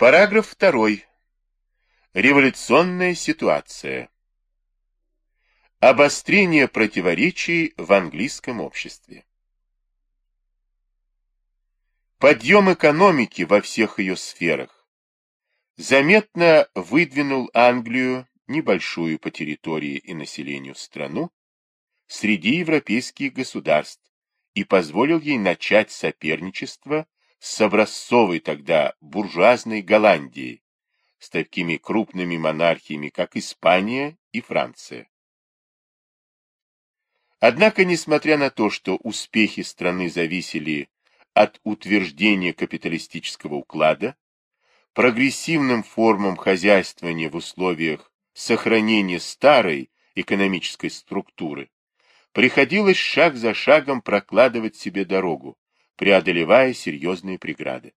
Параграф 2. Революционная ситуация. Обострение противоречий в английском обществе. Подъем экономики во всех ее сферах заметно выдвинул Англию, небольшую по территории и населению страну, среди европейских государств и позволил ей начать соперничество с образцовой тогда буржуазной Голландией, с такими крупными монархиями, как Испания и Франция. Однако, несмотря на то, что успехи страны зависели от утверждения капиталистического уклада, прогрессивным формам хозяйствования в условиях сохранения старой экономической структуры приходилось шаг за шагом прокладывать себе дорогу, преодолевая серьезные преграды.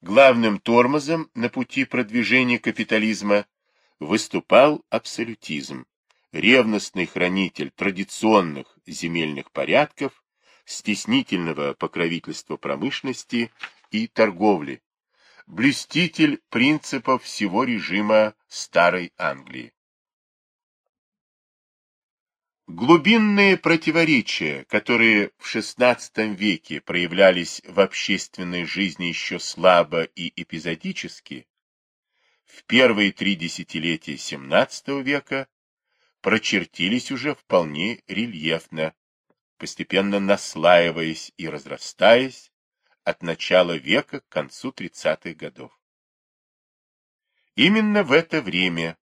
Главным тормозом на пути продвижения капитализма выступал абсолютизм, ревностный хранитель традиционных земельных порядков, стеснительного покровительства промышленности и торговли, блюститель принципов всего режима Старой Англии. Глубинные противоречия, которые в XVI веке проявлялись в общественной жизни еще слабо и эпизодически, в первые три десятилетия XVII века прочертились уже вполне рельефно, постепенно наслаиваясь и разрастаясь от начала века к концу 30-х годов. Именно в это время,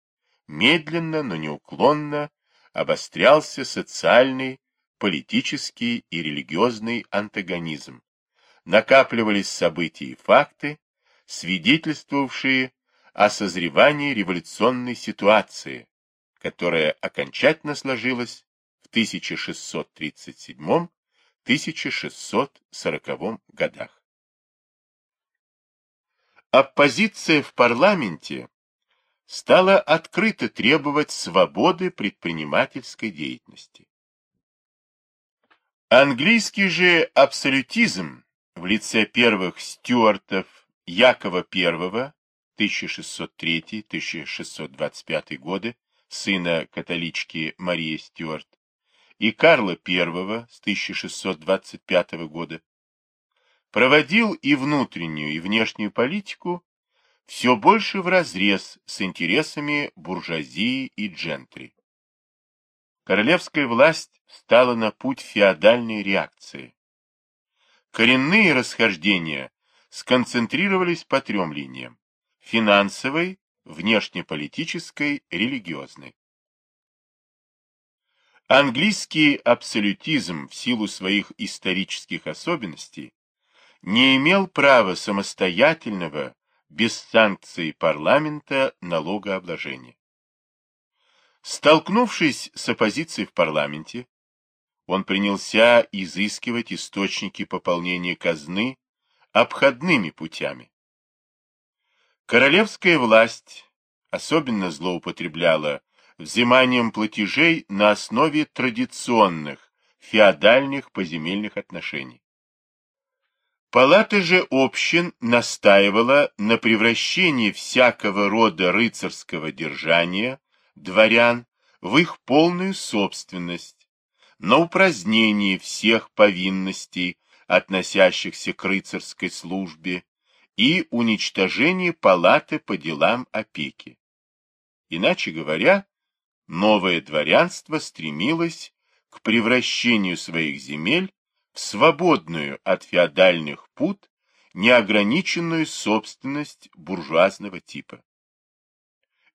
медленно, но неуклонно, обострялся социальный, политический и религиозный антагонизм. Накапливались события и факты, свидетельствовавшие о созревании революционной ситуации, которая окончательно сложилась в 1637-1640 годах. Оппозиция в парламенте стала открыто требовать свободы предпринимательской деятельности. Английский же абсолютизм в лице первых стюартов Якова I 1603-1625 годы, сына католички Марии Стюарт, и Карла I с 1625 года, проводил и внутреннюю, и внешнюю политику все больше вразрез с интересами буржуазии и джентри. Королевская власть стала на путь феодальной реакции. Коренные расхождения сконцентрировались по трем линиям – финансовой, внешнеполитической, религиозной. Английский абсолютизм в силу своих исторических особенностей не имел права самостоятельного без санкций парламента налогообложения. Столкнувшись с оппозицией в парламенте, он принялся изыскивать источники пополнения казны обходными путями. Королевская власть особенно злоупотребляла взиманием платежей на основе традиционных феодальных поземельных отношений. Палата же общин настаивала на превращении всякого рода рыцарского держания дворян в их полную собственность, на упразднении всех повинностей, относящихся к рыцарской службе, и уничтожении палаты по делам опеки. Иначе говоря, новое дворянство стремилось к превращению своих земель свободную от феодальных пут неограниченную собственность буржуазного типа.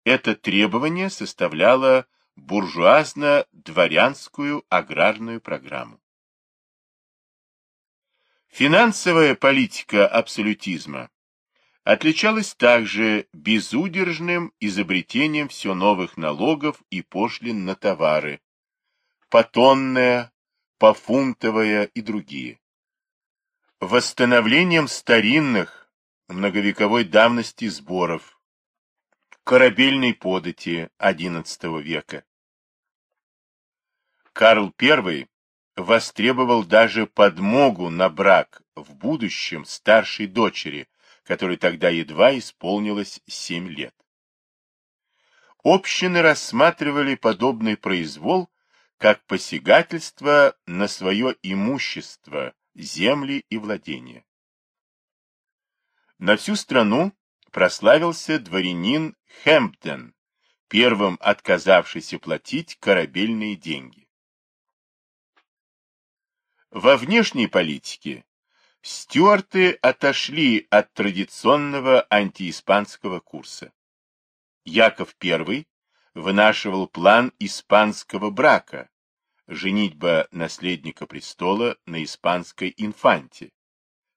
Это требование составляло буржуазно-дворянскую аграрную программу. Финансовая политика абсолютизма отличалась также безудержным изобретением все новых налогов и пошлин на товары, потонная, пофунтовая и другие. Восстановлением старинных, многовековой давности сборов, корабельной подати XI века. Карл I востребовал даже подмогу на брак в будущем старшей дочери которой тогда едва исполнилось семь лет. Общины рассматривали подобный произвол как посягательство на свое имущество, земли и владения. На всю страну прославился дворянин Хэмптон, первым отказавшийся платить корабельные деньги. Во внешней политике стюарты отошли от традиционного антииспанского курса. Яков I вынашивал план испанского брака, женитьба наследника престола на испанской инфанте,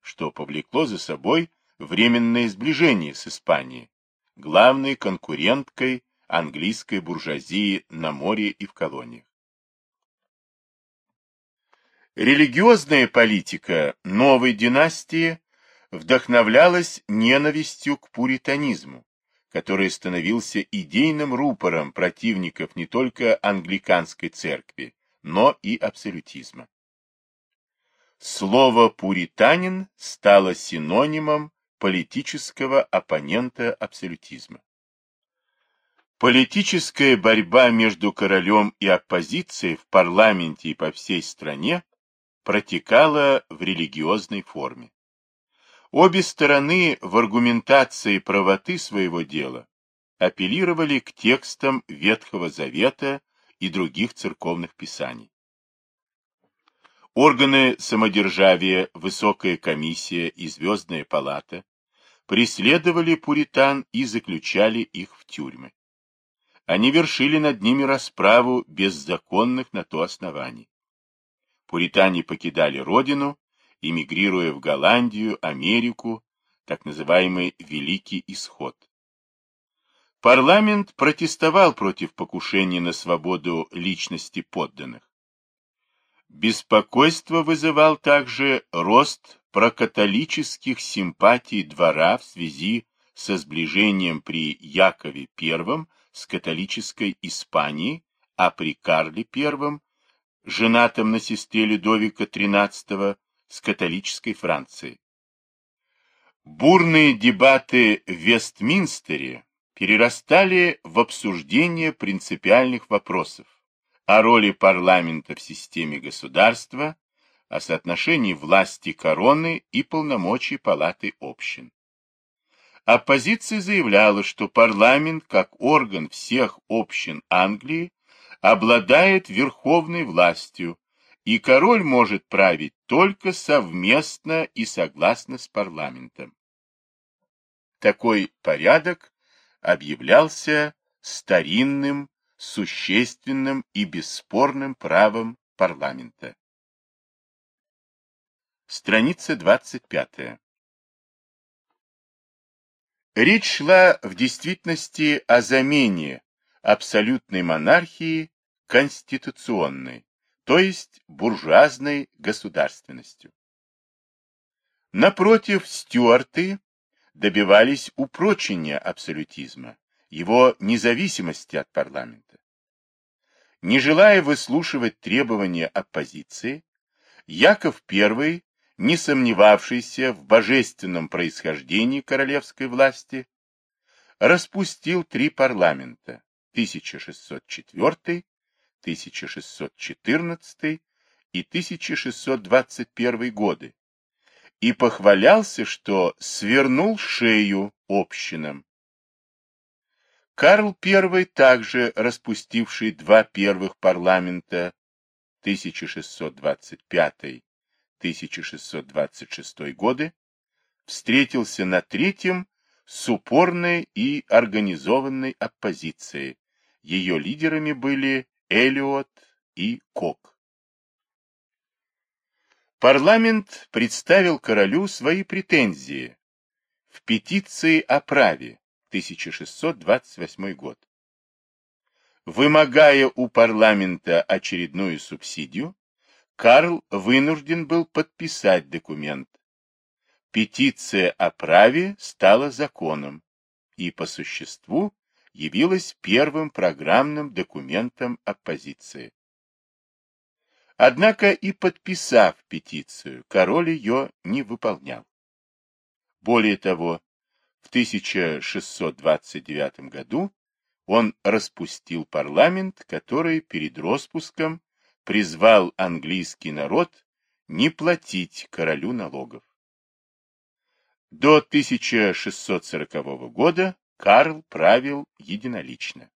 что повлекло за собой временное сближение с Испанией, главной конкуренткой английской буржуазии на море и в колониях. Религиозная политика новой династии вдохновлялась ненавистью к пуританизму, который становился идейным рупором противников не только англиканской церкви, но и абсолютизма. Слово «пуританин» стало синонимом политического оппонента абсолютизма. Политическая борьба между королем и оппозицией в парламенте и по всей стране протекала в религиозной форме. Обе стороны в аргументации правоты своего дела апеллировали к текстам Ветхого Завета и других церковных писаний. Органы самодержавия, Высокая комиссия и Звездная палата преследовали пуритан и заключали их в тюрьмы они вершили над ними расправу беззаконных на то оснований. Пуритане покидали родину, эмигрируя в Голландию, Америку, так называемый Великий Исход. Парламент протестовал против покушения на свободу личности подданных. Беспокойство вызывал также рост прокатолических симпатий двора в связи со сближением при Якове I с католической Испанией, а при Карле I, женатом на сестре Людовика XIII, с католической Францией. Бурные дебаты в Вестминстере перерастали в обсуждение принципиальных вопросов о роли парламента в системе государства, о соотношении власти короны и полномочий палаты общин. Оппозиция заявляла, что парламент, как орган всех общин Англии, обладает верховной властью, и король может править только совместно и согласно с парламентом. Такой порядок объявлялся старинным, существенным и бесспорным правом парламента. Страница 25. Речь шла в действительности о замене абсолютной монархии конституционной, то есть буржуазной государственностью. Напротив, стюарты добивались упрочения абсолютизма, его независимости от парламента. Не желая выслушивать требования оппозиции, Яков I не сомневавшийся в божественном происхождении королевской власти, распустил три парламента 1604, 1614 и 1621 годы и похвалялся, что свернул шею общинам. Карл I, также распустивший два первых парламента 1625 1626 годы, встретился на третьем с упорной и организованной оппозицией. Ее лидерами были Элиот и Кок. Парламент представил королю свои претензии в петиции о праве 1628 год. Вымогая у парламента очередную субсидию, Карл вынужден был подписать документ. Петиция о праве стала законом и по существу явилась первым программным документом оппозиции. Однако и подписав петицию, король ее не выполнял. Более того, В 1629 году он распустил парламент, который перед распуском призвал английский народ не платить королю налогов. До 1640 года Карл правил единолично.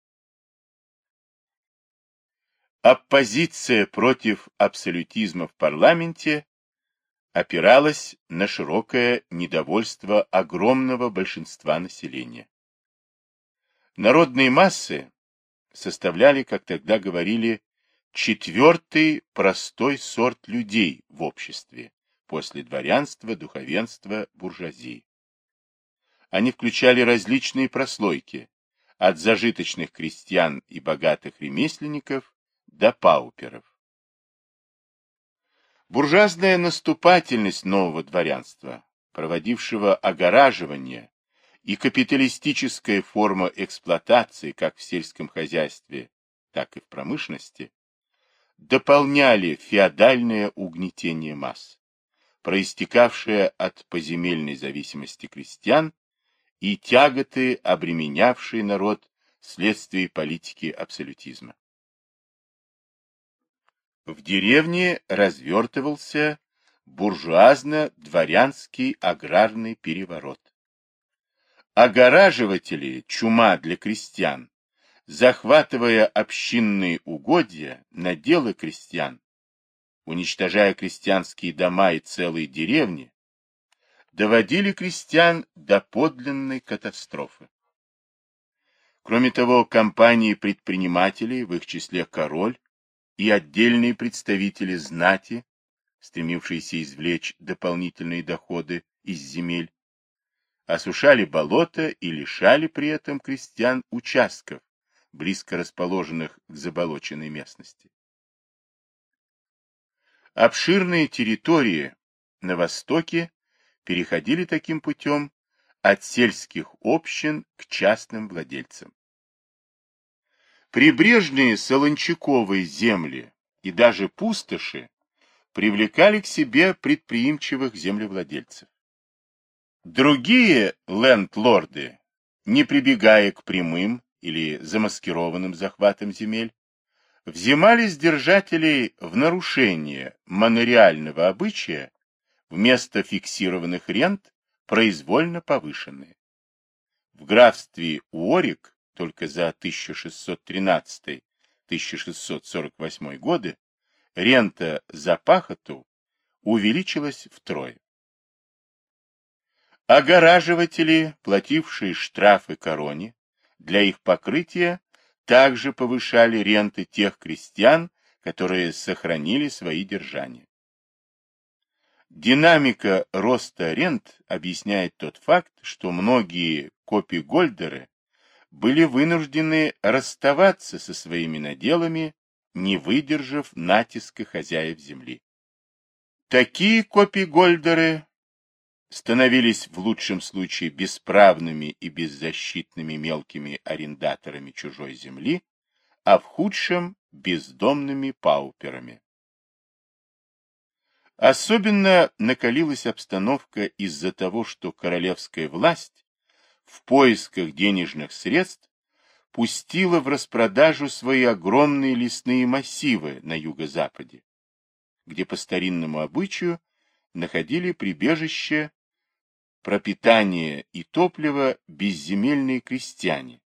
Оппозиция против абсолютизма в парламенте опиралась на широкое недовольство огромного большинства населения. Народные массы составляли, как тогда говорили, четвертый простой сорт людей в обществе после дворянства, духовенства, буржуазии. Они включали различные прослойки, от зажиточных крестьян и богатых ремесленников до пауперов. Буржуазная наступательность нового дворянства, проводившего огораживание, и капиталистическая форма эксплуатации как в сельском хозяйстве, так и в промышленности, дополняли феодальное угнетение масс, проистекавшее от поземельной зависимости крестьян и тяготы, обременявшие народ вследствие политики абсолютизма. В деревне развертывался буржуазно-дворянский аграрный переворот. Огораживатели, чума для крестьян, захватывая общинные угодья, наделы крестьян, уничтожая крестьянские дома и целые деревни, доводили крестьян до подлинной катастрофы. Кроме того, компании предпринимателей, в их числе король, и отдельные представители знати, стремившиеся извлечь дополнительные доходы из земель, осушали болота и лишали при этом крестьян участков, близко расположенных к заболоченной местности. Обширные территории на востоке переходили таким путем от сельских общин к частным владельцам. Прибрежные солончаковые земли и даже пустоши привлекали к себе предприимчивых землевладельцев. Другие лендлорды, не прибегая к прямым или замаскированным захватам земель, взимали с держателей в нарушение монореального обычая вместо фиксированных рент произвольно повышенные. В графстве Уорик только за 1613-1648 годы рента за пахоту увеличилась втрое. Огораживатели, платившие штрафы короне, для их покрытия также повышали ренты тех крестьян, которые сохранили свои держания. Динамика роста рент объясняет тот факт, что многие копигольдеры были вынуждены расставаться со своими наделами, не выдержав натиска хозяев земли. Такие копигольдеры становились в лучшем случае бесправными и беззащитными мелкими арендаторами чужой земли, а в худшем – бездомными пауперами. Особенно накалилась обстановка из-за того, что королевская власть в поисках денежных средств пустила в распродажу свои огромные лесные массивы на юго-западе, где по старинному обычаю находили прибежище, пропитание и топливо безземельные крестьяне,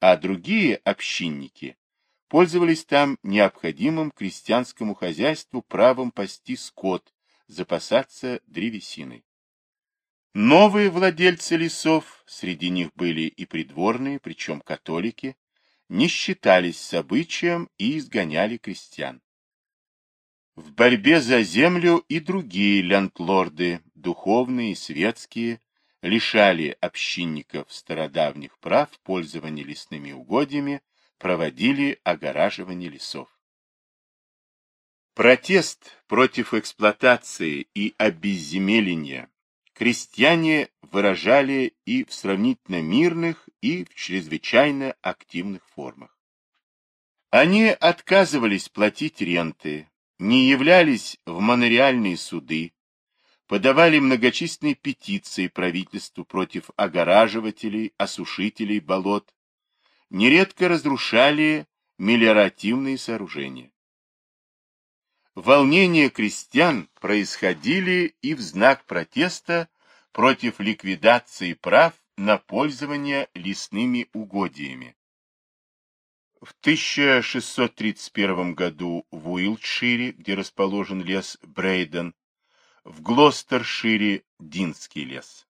а другие общинники пользовались там необходимым крестьянскому хозяйству правом пасти скот, запасаться древесиной. Новые владельцы лесов, среди них были и придворные, причем католики, не считались с обычаем и изгоняли крестьян. В борьбе за землю и другие лендлорды, духовные и светские, лишали общинников стародавних прав пользования лесными угодьями, проводили огораживание лесов. Протест против эксплуатации и обезземеления крестьяне выражали и в сравнительно мирных, и в чрезвычайно активных формах. Они отказывались платить ренты, не являлись в монореальные суды, подавали многочисленные петиции правительству против огораживателей, осушителей болот, нередко разрушали мелиоративные сооружения. Волнения крестьян происходили и в знак протеста против ликвидации прав на пользование лесными угодьями. В 1631 году в Уилтшире, где расположен лес Брейден, в Глостершире Динский лес.